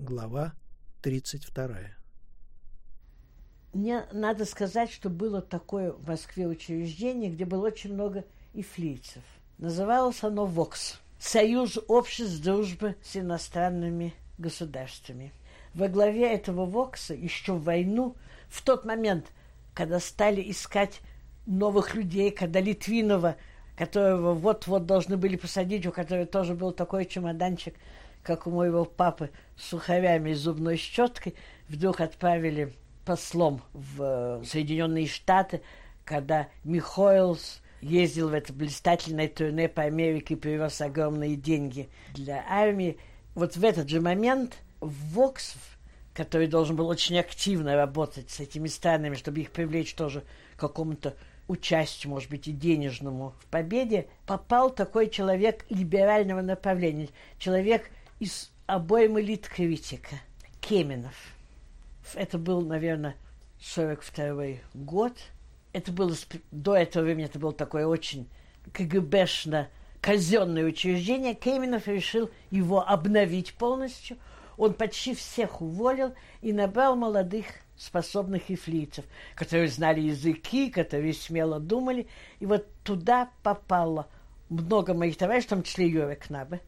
Глава 32. Мне надо сказать, что было такое в Москве учреждение, где было очень много ифлийцев. Называлось оно ВОКС – Союз обществ дружбы с иностранными государствами. Во главе этого ВОКСа еще в войну, в тот момент, когда стали искать новых людей, когда Литвинова, которого вот-вот должны были посадить, у которого тоже был такой чемоданчик, как у моего папы, с сухарями и зубной щеткой, вдруг отправили послом в Соединенные Штаты, когда Михоэлс ездил в это блистательное турне по Америке и привез огромные деньги для армии. Вот в этот же момент Вокс, который должен был очень активно работать с этими странами, чтобы их привлечь тоже к какому-то участию, может быть, и денежному в победе, попал такой человек либерального направления, человек из обоймы литкритика, Кеменов. Это был, наверное, 42 год. Это было до этого времени это было такое очень КГБшно казенное учреждение. Кеменов решил его обновить полностью. Он почти всех уволил и набрал молодых способных ифлийцев, которые знали языки, которые смело думали. И вот туда попало много моих товарищей, в том числе Юрий Кнабе.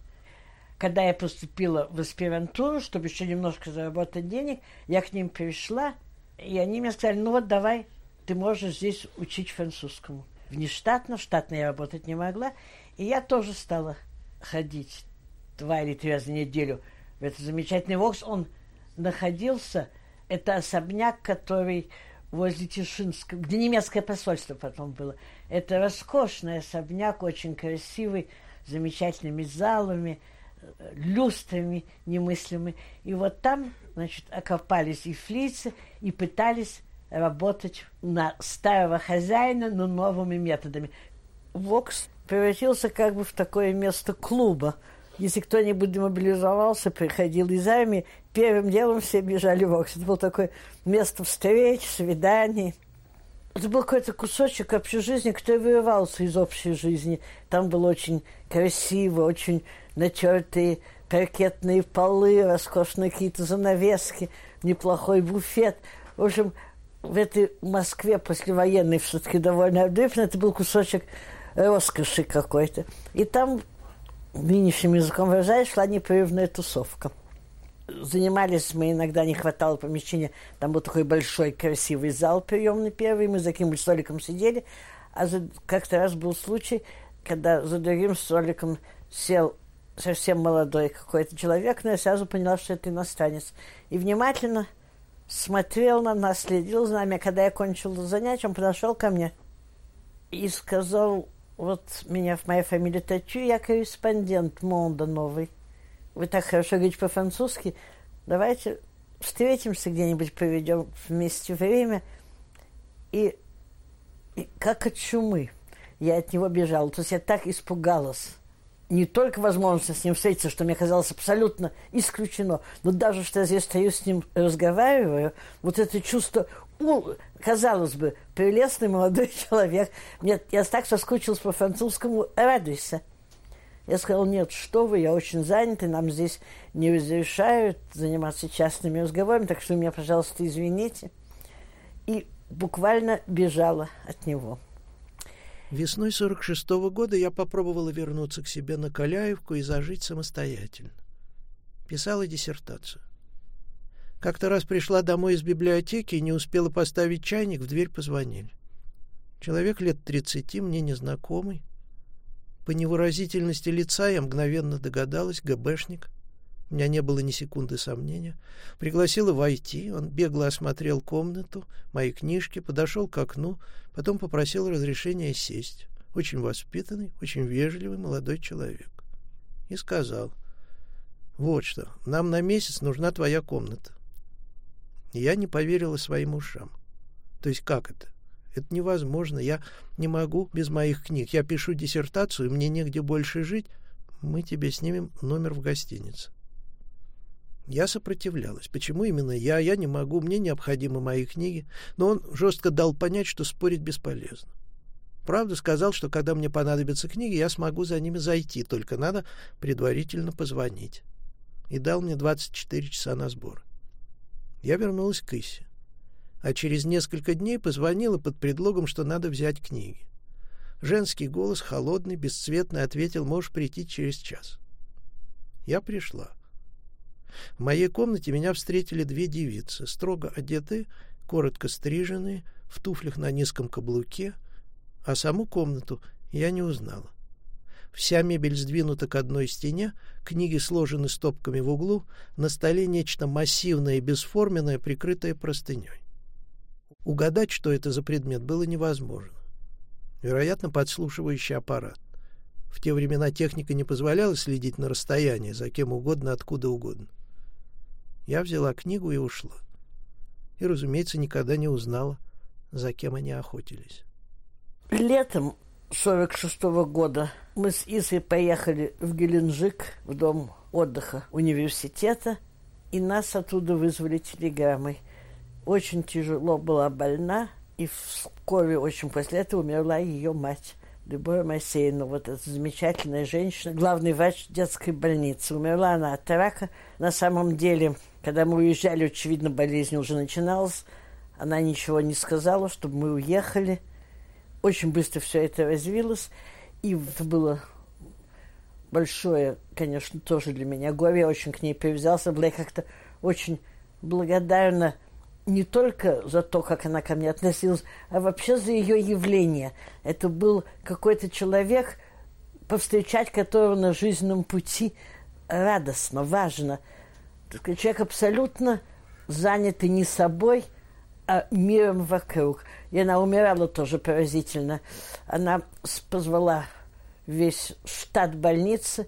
Когда я поступила в аспирантуру, чтобы еще немножко заработать денег, я к ним пришла, и они мне сказали, ну вот давай, ты можешь здесь учить французскому. Внештатно, штатно я работать не могла, и я тоже стала ходить два или три раза в неделю в этот замечательный вокс. Он находился, это особняк, который возле Тишинского, где немецкое посольство потом было. Это роскошный особняк, очень красивый, с замечательными залами – люстрами немыслимыми. И вот там, значит, окопались и флицы, и пытались работать на старого хозяина, но новыми методами. Вокс превратился как бы в такое место клуба. Если кто-нибудь демобилизовался, приходил из армии, первым делом все бежали в Вокс. Это было такое место встреч, свиданий. Это был какой-то кусочек общей жизни, который вырывался из общей жизни. Там было очень красиво, очень натертые паркетные полы, роскошные какие-то занавески, неплохой буфет. В общем, в этой Москве послевоенной все-таки довольно отдыхно, это был кусочек роскоши какой-то. И там, нынешним языком выражаясь, шла непрерывная тусовка. Занимались мы, иногда не хватало помещения, там был такой большой красивый зал приемный первый, мы за каким-нибудь столиком сидели, а как-то раз был случай, когда за другим столиком сел совсем молодой какой-то человек, но я сразу поняла, что это иностранец. И внимательно смотрел на нас, следил за нами. А когда я кончил занятие, он подошел ко мне и сказал, вот меня, моя фамилия Татю, я корреспондент Монда новый. Вы так хорошо говорите по-французски. Давайте встретимся где-нибудь, проведем вместе время. И, и как от чумы я от него бежала. То есть я так испугалась не только возможность с ним встретиться, что мне казалось абсолютно исключено, но даже что я стою с ним разговариваю, вот это чувство, ну, казалось бы, прелестный молодой человек, мне, я так соскучилась по французскому «радуйся». Я сказал, нет, что вы, я очень занят, и нам здесь не разрешают заниматься частными разговорами, так что меня, пожалуйста, извините. И буквально бежала от него. Весной 46 -го года я попробовала вернуться к себе на Каляевку и зажить самостоятельно. Писала диссертацию. Как-то раз пришла домой из библиотеки и не успела поставить чайник, в дверь позвонили. Человек лет тридцати, мне незнакомый. По невыразительности лица я мгновенно догадалась, ГБшник — у меня не было ни секунды сомнения. Пригласила войти, он бегло осмотрел комнату, мои книжки, подошел к окну, потом попросил разрешения сесть. Очень воспитанный, очень вежливый молодой человек. И сказал, вот что, нам на месяц нужна твоя комната. Я не поверила своим ушам. То есть как это? Это невозможно. Я не могу без моих книг. Я пишу диссертацию, мне негде больше жить. Мы тебе снимем номер в гостинице. Я сопротивлялась. Почему именно я? Я не могу, мне необходимы мои книги. Но он жестко дал понять, что спорить бесполезно. Правда, сказал, что когда мне понадобятся книги, я смогу за ними зайти, только надо предварительно позвонить. и дал мне 24 часа на сбор. Я вернулась к Исе, а через несколько дней позвонила под предлогом, что надо взять книги. Женский голос, холодный, бесцветный, ответил, можешь прийти через час. Я пришла. В моей комнате меня встретили две девицы, строго одетые, коротко стриженные, в туфлях на низком каблуке, а саму комнату я не узнала. Вся мебель сдвинута к одной стене, книги сложены стопками в углу, на столе нечто массивное и бесформенное, прикрытое простыней. Угадать, что это за предмет, было невозможно. Вероятно, подслушивающий аппарат. В те времена техника не позволяла следить на расстоянии, за кем угодно, откуда угодно. Я взяла книгу и ушла. И, разумеется, никогда не узнала, за кем они охотились. Летом 46 -го года мы с Исой поехали в Геленджик, в дом отдыха университета, и нас оттуда вызвали телеграммой. Очень тяжело была больна, и вскоре очень после этого умерла ее мать. Любовь Моисеевна, вот эта замечательная женщина, главный врач детской больницы. Умерла она от рака. На самом деле, когда мы уезжали, очевидно, болезнь уже начиналась. Она ничего не сказала, чтобы мы уехали – очень быстро все это развилось, и это было большое, конечно, тоже для меня горе. Я очень к ней привязался, была я как-то очень благодарна не только за то, как она ко мне относилась, а вообще за ее явление. Это был какой-то человек, повстречать которого на жизненном пути радостно, важно. Человек абсолютно занятый не собой – а миром вокруг. И она умирала тоже поразительно. Она позвала весь штат больницы,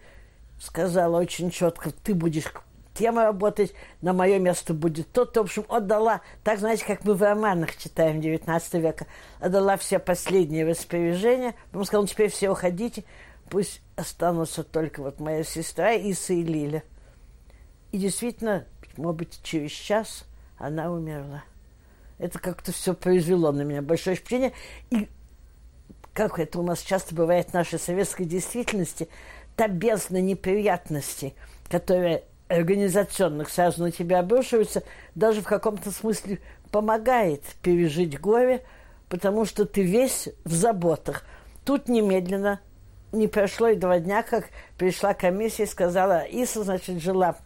сказала очень четко, ты будешь тем работать, на мое место будет тот. В общем, отдала, так, знаете, как мы в романах читаем 19 века, отдала все последние распоряжения, потом сказала, ну, теперь все уходите, пусть останутся только вот моя сестра Иса и Лиля. И действительно, может быть, через час она умерла. Это как-то все произвело на меня большое впечатление. И как это у нас часто бывает в нашей советской действительности, та бездна неприятностей, которая организационных сразу на тебя обрушивается, даже в каком-то смысле помогает пережить горе, потому что ты весь в заботах. Тут немедленно не прошло и два дня, как пришла комиссия и сказала, Иса, значит, жила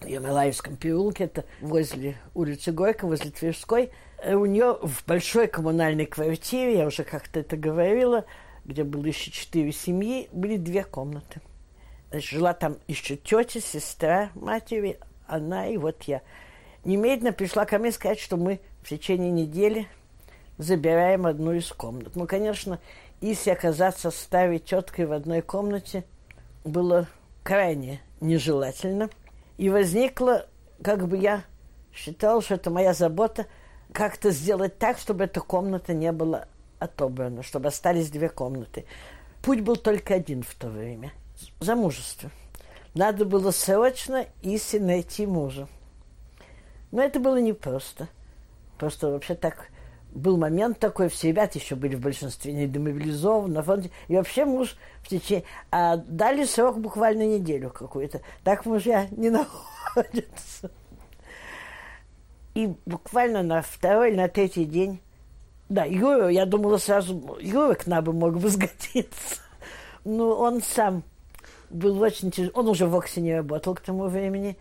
в Ямалаевском переулке, это возле улицы Горько, возле Тверской, Э, у нее в большой коммунальной квартире, я уже как-то это говорила, где было еще четыре семьи, были две комнаты. Жила там еще тетя, сестра матери, она и вот я. Немедленно пришла ко мне сказать, что мы в течение недели забираем одну из комнат. Ну, конечно, если оказаться старой теткой в одной комнате было крайне нежелательно. И возникло, как бы я считала, что это моя забота – как-то сделать так, чтобы эта комната не была отобрана, чтобы остались две комнаты. Путь был только один в то время – замужество. Надо было срочно Иси найти мужа. Но это было непросто. Просто вообще так был момент такой, все ребята еще были в большинстве не демобилизованы фронте. И вообще муж в течение... А дали срок буквально неделю какую-то. Так мужья не находятся. И буквально на второй или на третий день, да, Юра, я думала сразу, Юра к нам бы мог бы сгодиться. Но он сам был очень тяжелый. Он уже в Оксе не работал к тому времени.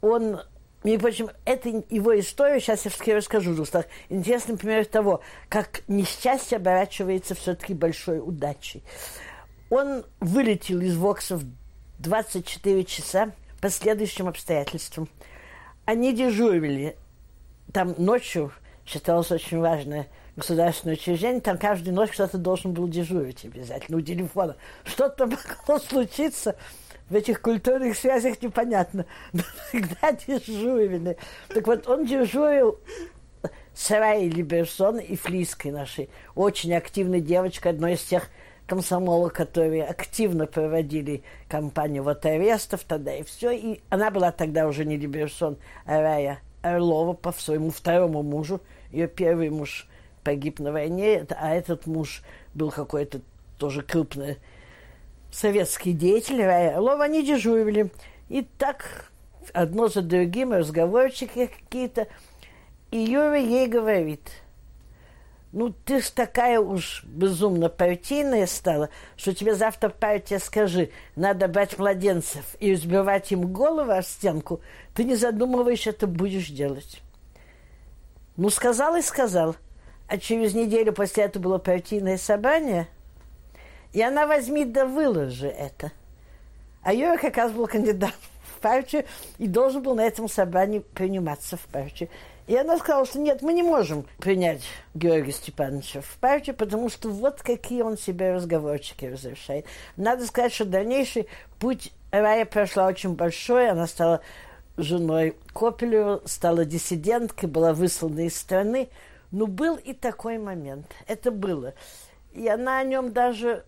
Он, между прочим, это его история, сейчас я расскажу, Рустах. Интересный пример того, как несчастье оборачивается все-таки большой удачей. Он вылетел из Вокса в 24 часа по следующим обстоятельствам – они дежурили. Там ночью считалось очень важное государственное учреждение, там каждую ночь кто-то должен был дежурить обязательно у телефона. Что-то могло случиться, в этих культурных связях непонятно. Но всегда дежурили. Так вот, он дежурил с Раей Либерсон и Флиской нашей, очень активной девочкой, одной из тех комсомола, которые активно проводили кампанию вот арестов тогда и все. И она была тогда уже не Либерсон, а Рая Орлова по своему второму мужу. Ее первый муж погиб на войне, а этот муж был какой-то тоже крупный советский деятель, Рая Орлова. Они дежурили. И так одно за другим разговорчики какие-то. И Юра ей говорит, ну ты ж такая уж безумно партийная стала, что тебе завтра партия скажи, надо брать младенцев и избивать им голову о стенку, ты не задумываешь, это будешь делать. Ну, сказал и сказал. А через неделю после этого было партийное собрание, и она возьми да выложи это. А Юра как раз был кандидат в партию и должен был на этом собрании приниматься в партию. И она сказала, что нет, мы не можем принять Георгия Степановича в партию, потому что вот какие он себе разговорчики разрешает. Надо сказать, что дальнейший путь Рая прошла очень большой. Она стала женой Копелева, стала диссиденткой, была выслана из страны. Но был и такой момент. Это было. И она о нем даже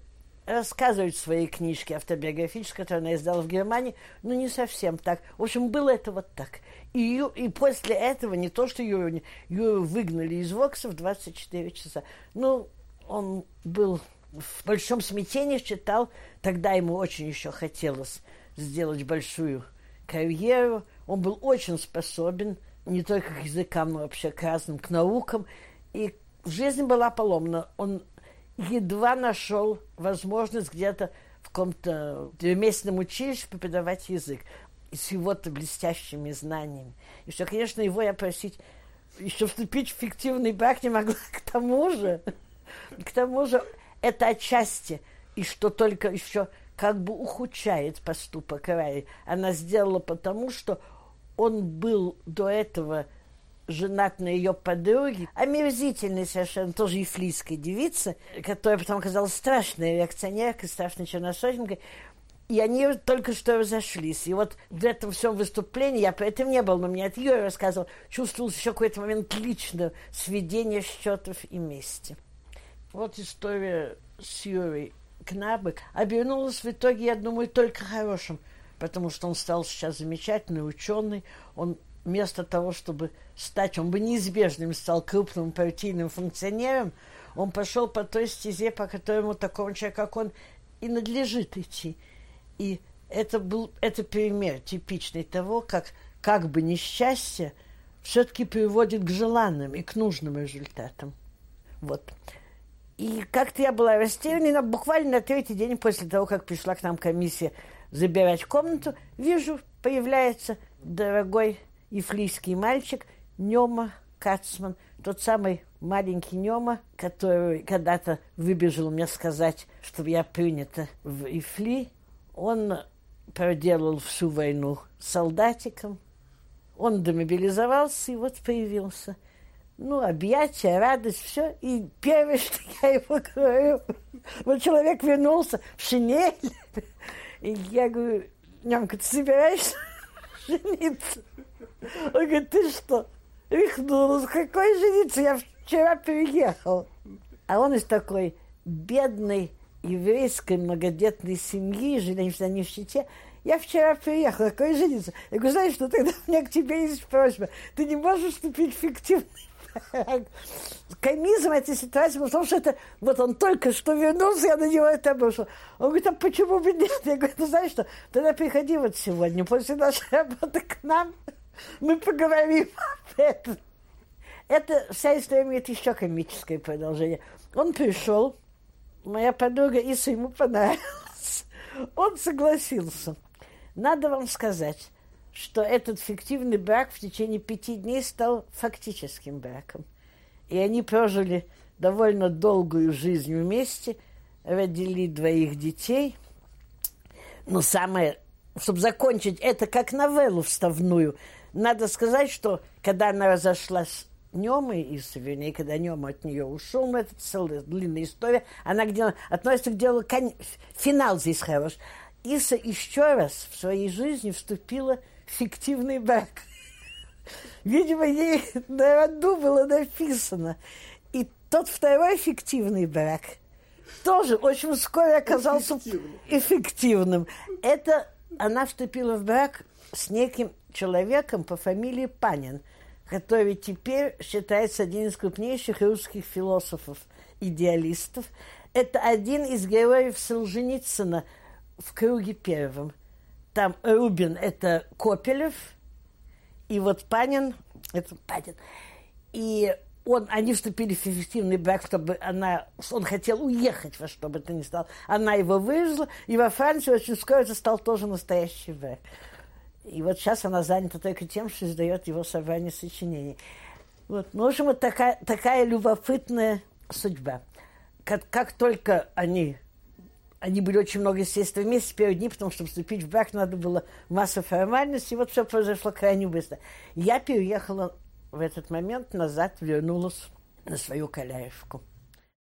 рассказывает в своей книжке автобиографической, которую она издала в Германии, но не совсем так. В общем, было это вот так. И, и после этого не то, что Юру, Юру выгнали из Вокса в 24 часа. Ну, он был в большом смятении, читал. Тогда ему очень еще хотелось сделать большую карьеру. Он был очень способен не только к языкам, но вообще к разным, к наукам. И жизнь была поломана. Он едва нашел возможность где-то в каком-то двухмесячном училище преподавать язык с его-то блестящими знаниями. И что, конечно, его я просить еще вступить в фиктивный брак не могла. К тому же, к тому же, это отчасти, и что только еще как бы ухудшает поступок Раи. Она сделала потому, что он был до этого женат на ее подруге, омерзительной совершенно, тоже ефлийской девице, которая потом оказалась страшной реакционеркой, страшной черносотенькой. И они только что разошлись. И вот в этом всем выступлении, я при этом не был, но мне это Юра рассказывал, чувствовался еще какой-то момент личного сведения счетов и мести. Вот история с Юрой Кнабек обернулась в итоге, я думаю, только хорошим, потому что он стал сейчас замечательный ученый, он вместо того, чтобы стать, он бы неизбежным стал крупным партийным функционером, он пошел по той стезе, по которому такому человеку, как он, и надлежит идти. И это был это пример типичный того, как как бы несчастье все-таки приводит к желанным и к нужным результатам. Вот. И как-то я была растеряна, буквально на третий день после того, как пришла к нам комиссия забирать комнату, вижу, появляется дорогой ефлийский мальчик Нема Кацман, тот самый маленький Нема, который когда-то выбежал мне сказать, чтобы я принята в Ифли, он проделал всю войну солдатиком. Он демобилизовался и вот появился. Ну, объятия, радость, все. И первое, что я ему говорю, вот человек вернулся в шинель. И я говорю, Нямка, ты собираешься жениться? Он говорит, ты что, рехнулась? Какой жениться? Я вчера приехал. А он из такой бедной еврейской многодетной семьи, жили на нищете, я вчера приехала, какой жениться? Я говорю, знаешь, что тогда у меня к тебе есть просьба. Ты не можешь вступить в фиктивный Комизм этой ситуации, потому что это, вот он только что вернулся, я на него это обрушил. Он говорит, а почему бы нет? Я говорю, ну знаешь что, тогда приходи вот сегодня, после нашей работы к нам, мы поговорим об этом. Это вся история имеет еще комическое продолжение. Он пришел, Моя подруга Иса ему понравилась. Он согласился. Надо вам сказать, что этот фиктивный брак в течение пяти дней стал фактическим браком. И они прожили довольно долгую жизнь вместе, родили двоих детей. Но самое, чтобы закончить это как новеллу вставную, надо сказать, что когда она разошлась Нема из вернее, когда Нема от нее ушел, но это целая длинная история, она где относится к делу, кон... финал здесь хорош. Иса еще раз в своей жизни вступила фиктивный брак. Видимо, ей на роду было написано. И тот второй фиктивный брак тоже очень вскоре оказался эффективным. эффективным. Это она вступила в брак с неким человеком по фамилии Панин – который теперь считается один из крупнейших русских философов, идеалистов. Это один из героев Солженицына в круге первом. Там Рубин – это Копелев, и вот Панин – это Панин. И он, они вступили в эффективный брак, чтобы она, он хотел уехать во что бы то ни стало. Она его вывезла, и во Франции очень скоро это стал тоже настоящий брак. И вот сейчас она занята только тем, что издает его собрание сочинений. Вот. Ну, в общем, вот такая, такая любопытная судьба. Как, как только они, они были очень много, естественно, вместе первые дни, потому что вступить в брак надо было масса формальностей, и вот все произошло крайне быстро. Я переехала в этот момент назад, вернулась на свою Каляевку.